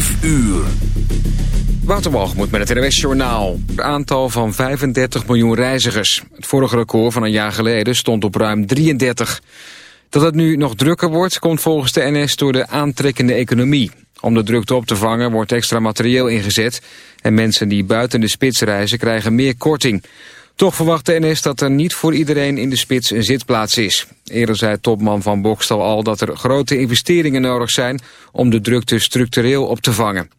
5 uur. Waterwalgemoed met het NWS Journaal. Een aantal van 35 miljoen reizigers. Het vorige record van een jaar geleden stond op ruim 33. Dat het nu nog drukker wordt, komt volgens de NS door de aantrekkende economie. Om de drukte op te vangen wordt extra materieel ingezet... en mensen die buiten de spits reizen krijgen meer korting. Toch verwacht de NS dat er niet voor iedereen in de spits een zitplaats is. Eerder zei topman van Bokstal al dat er grote investeringen nodig zijn... om de drukte structureel op te vangen.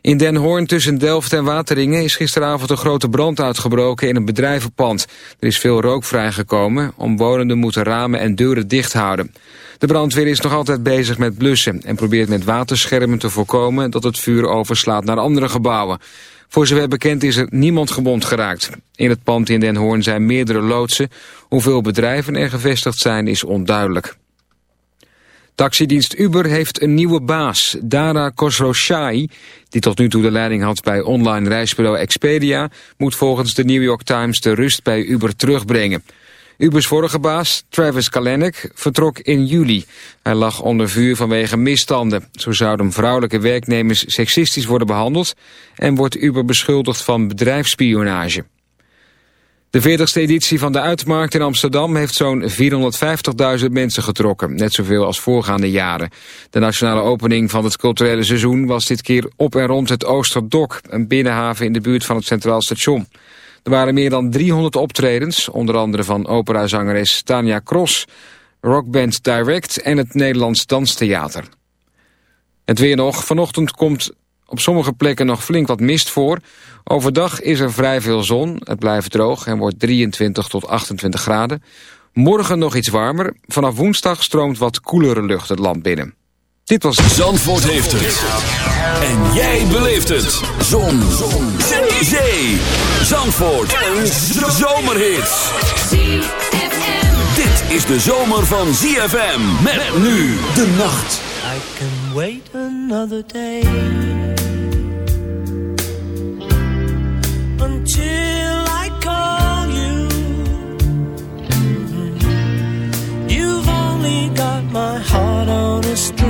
In Den Hoorn tussen Delft en Wateringen is gisteravond een grote brand uitgebroken in een bedrijvenpand. Er is veel rook vrijgekomen. Omwonenden moeten ramen en deuren dicht houden. De brandweer is nog altijd bezig met blussen en probeert met waterschermen te voorkomen dat het vuur overslaat naar andere gebouwen. Voor zover bekend is er niemand gewond geraakt. In het pand in Den Hoorn zijn meerdere loodsen. Hoeveel bedrijven er gevestigd zijn is onduidelijk. Taxidienst Uber heeft een nieuwe baas, Dara Khosrowshahi... die tot nu toe de leiding had bij online reisbureau Expedia... moet volgens de New York Times de rust bij Uber terugbrengen. Ubers vorige baas, Travis Kalanick, vertrok in juli. Hij lag onder vuur vanwege misstanden. Zo zouden vrouwelijke werknemers seksistisch worden behandeld... en wordt Uber beschuldigd van bedrijfsspionage. De 40ste editie van de Uitmarkt in Amsterdam heeft zo'n 450.000 mensen getrokken. Net zoveel als voorgaande jaren. De nationale opening van het culturele seizoen was dit keer op en rond het Oosterdok, een binnenhaven in de buurt van het Centraal Station. Er waren meer dan 300 optredens, onder andere van operazangeres Tania Cross, rockband Direct en het Nederlands Danstheater. Het weer nog. Vanochtend komt op sommige plekken nog flink wat mist voor. Overdag is er vrij veel zon. Het blijft droog en wordt 23 tot 28 graden. Morgen nog iets warmer. Vanaf woensdag stroomt wat koelere lucht het land binnen. Dit was... Zandvoort heeft het. En jij beleeft het. Zon. zon. Zee. Zee. Zandvoort. Een zomerhit. Dit is de zomer van ZFM. Met nu de nacht. I can wait another day. Until I call you. You've only got my heart on a string.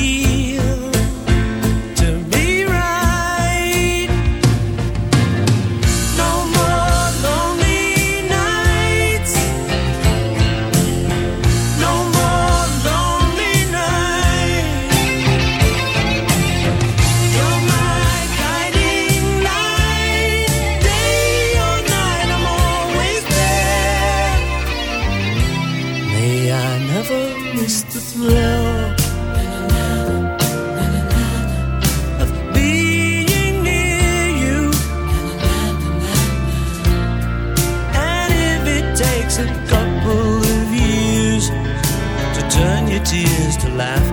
来。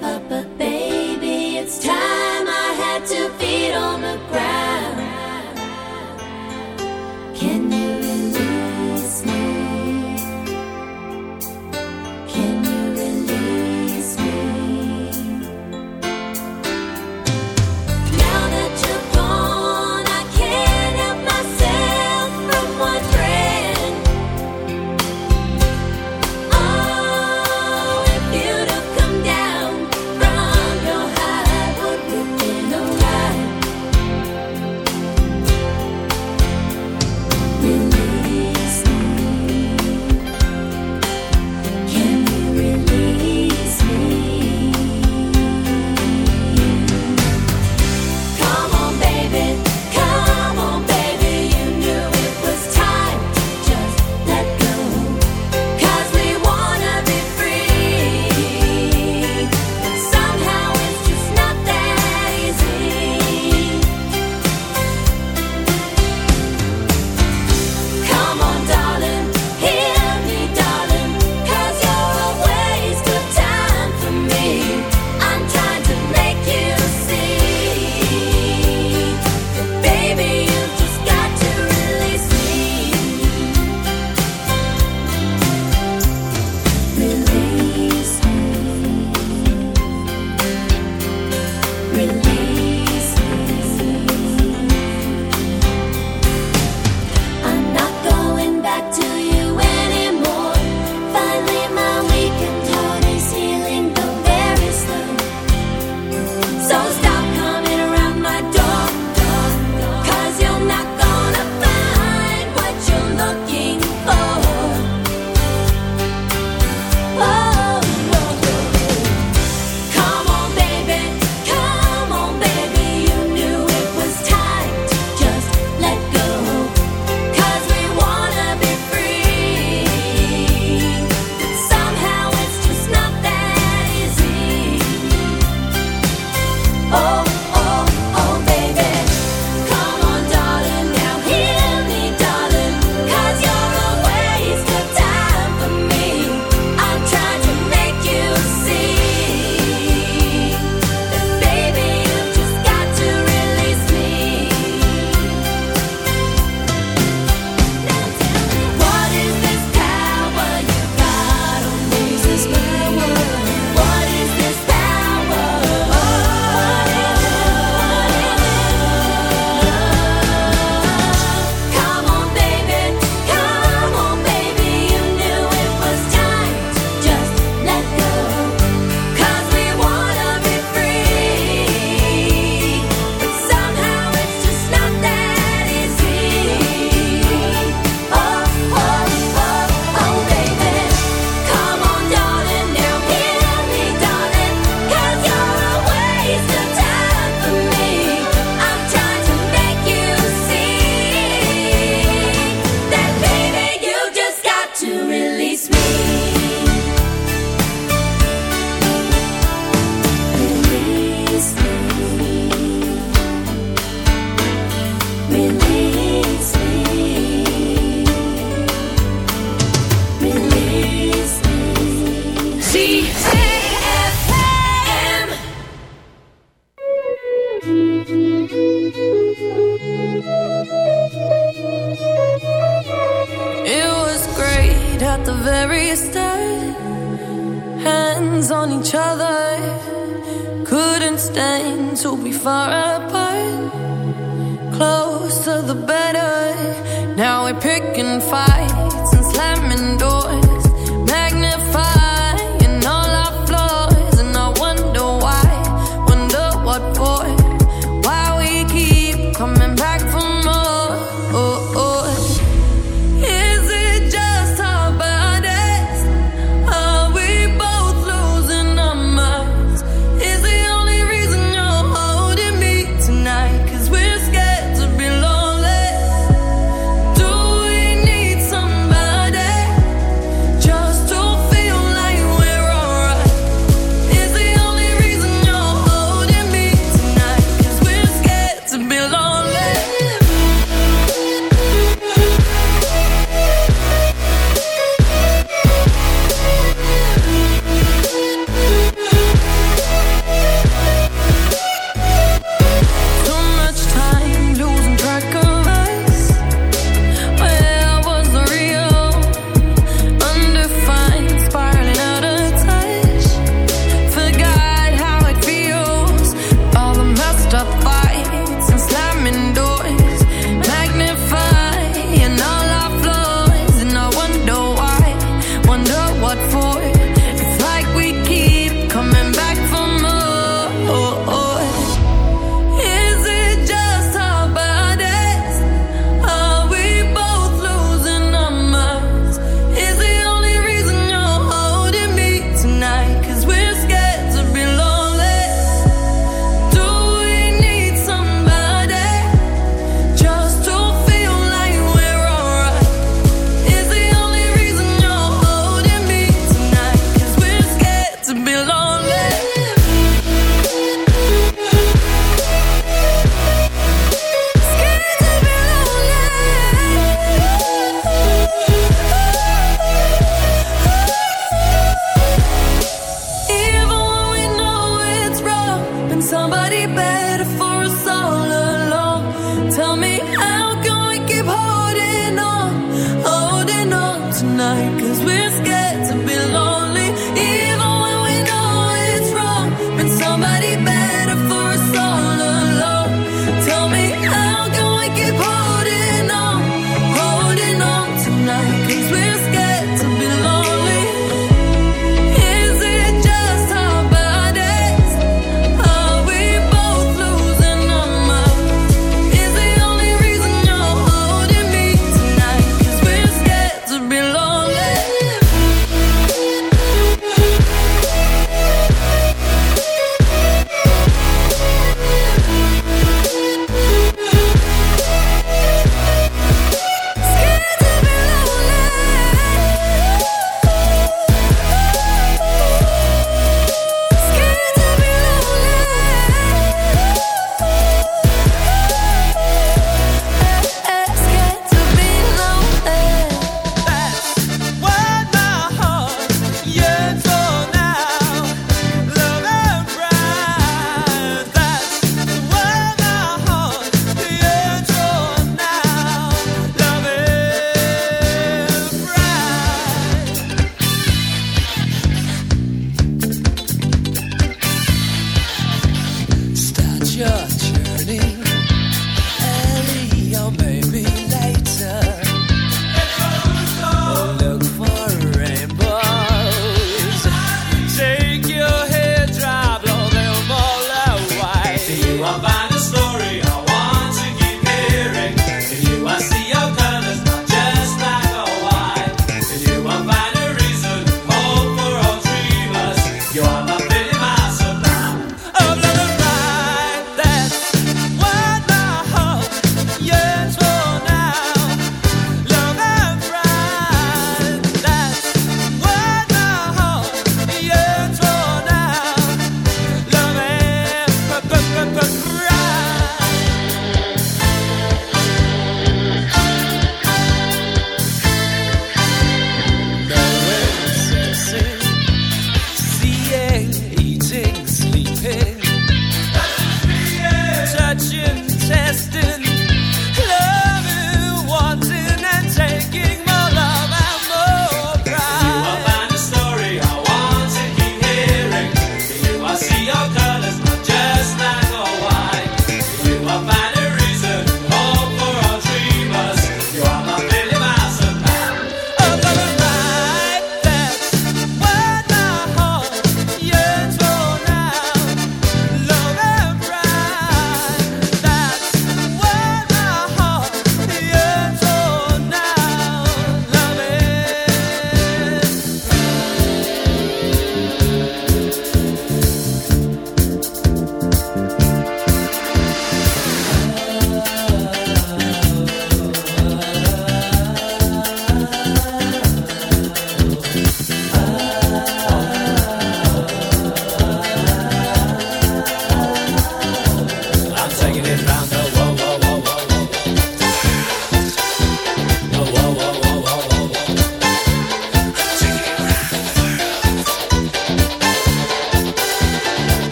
ba ba for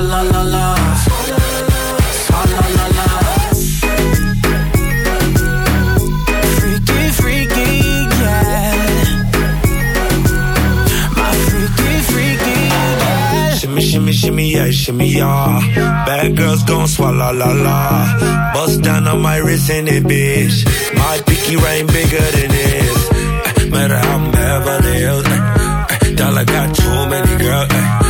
Swalla la la. La. Freaky, freaky, yeah. My freaky, freaky, yeah. Shimmy, shimmy, shimmy, yeah, shimmy, yeah. Bad girls gon' swallow la la. Bust down on my wrist in it, bitch. My pinky ring bigger than this. Eh, Matter how I'm Beverly Hills. eh, eh, Dollar got too many girls.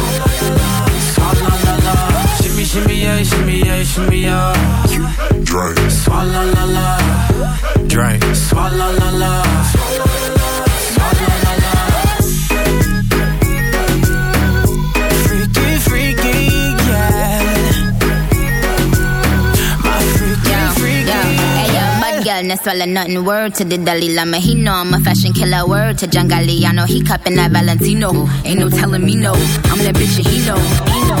Shimmy, yeah, shimmy, yeah, shimmy, yeah. Drink, swalla la la. Drink, swalla la la. Swalla la la. Freaky, freaky, yeah. My freaky, freaky. Hey yo, bad girl, no swallow nothing. Word to the Dalai Lama, he know I'm a fashion killer. Word to John Galliano, he cupping that Valentino. Ain't no telling me no, I'm that bitch and he know. He know.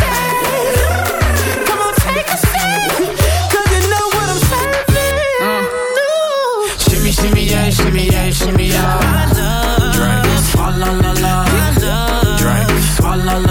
Shimmy, shimmy, yeah, shimmy, yeah, shimmy, yeah. Drink, swalla la la. Drink, swalla la la.